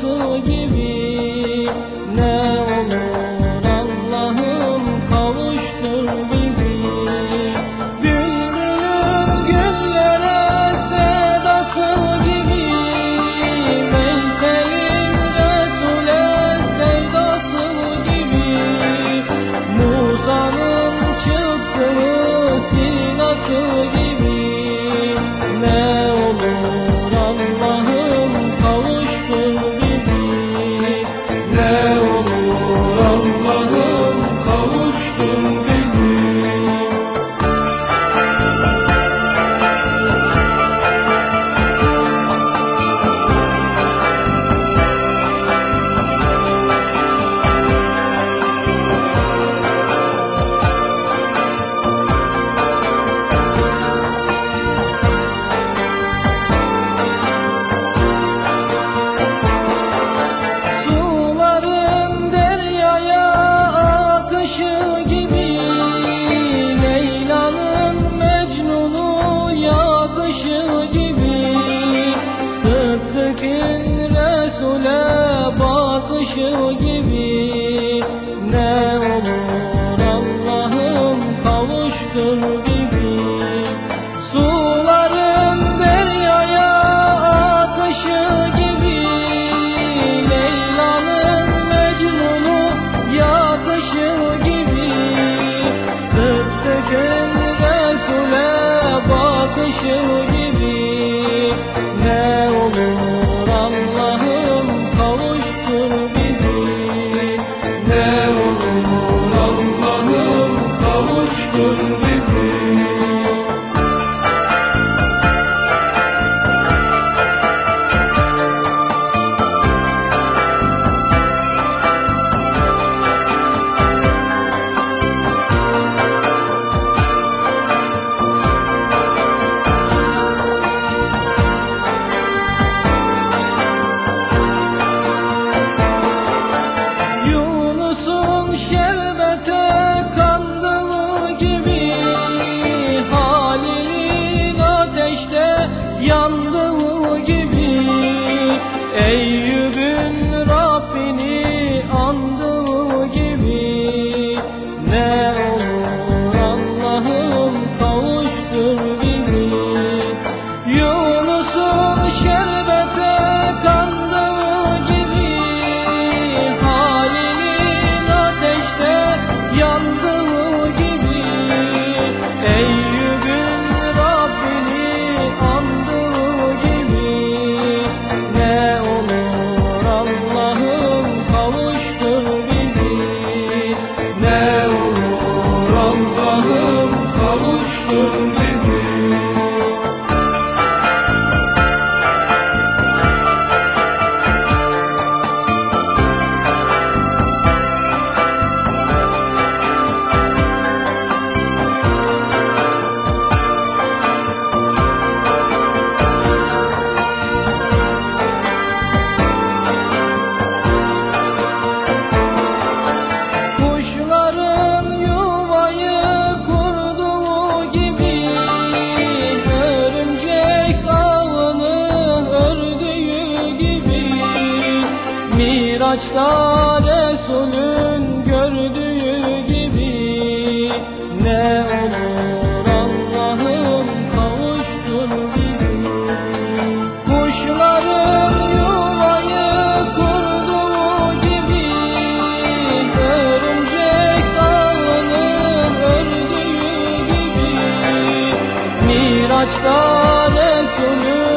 su gibi ne olur Allah'ım kavuştur bizi. Güldüğün güllere sedası gibi Meysel'in Resul'e sevdası gibi. Musa'nın çıktığı sinası gibi kuşu gibi Ne olur Allah'ım kavuştur bizi. Suların deryaya akışı gibi Leyla'nın Mecnun'u yakışı gibi Sıddık'ın Resul'e bakışı Miraç'ta Resul'ün gördüğü gibi Ne olur Allah'ım kavuştur bizi. Kuşların yuvayı kurduğu gibi Örümcek ağını ördüğü gibi Miraç'ta Resul'ün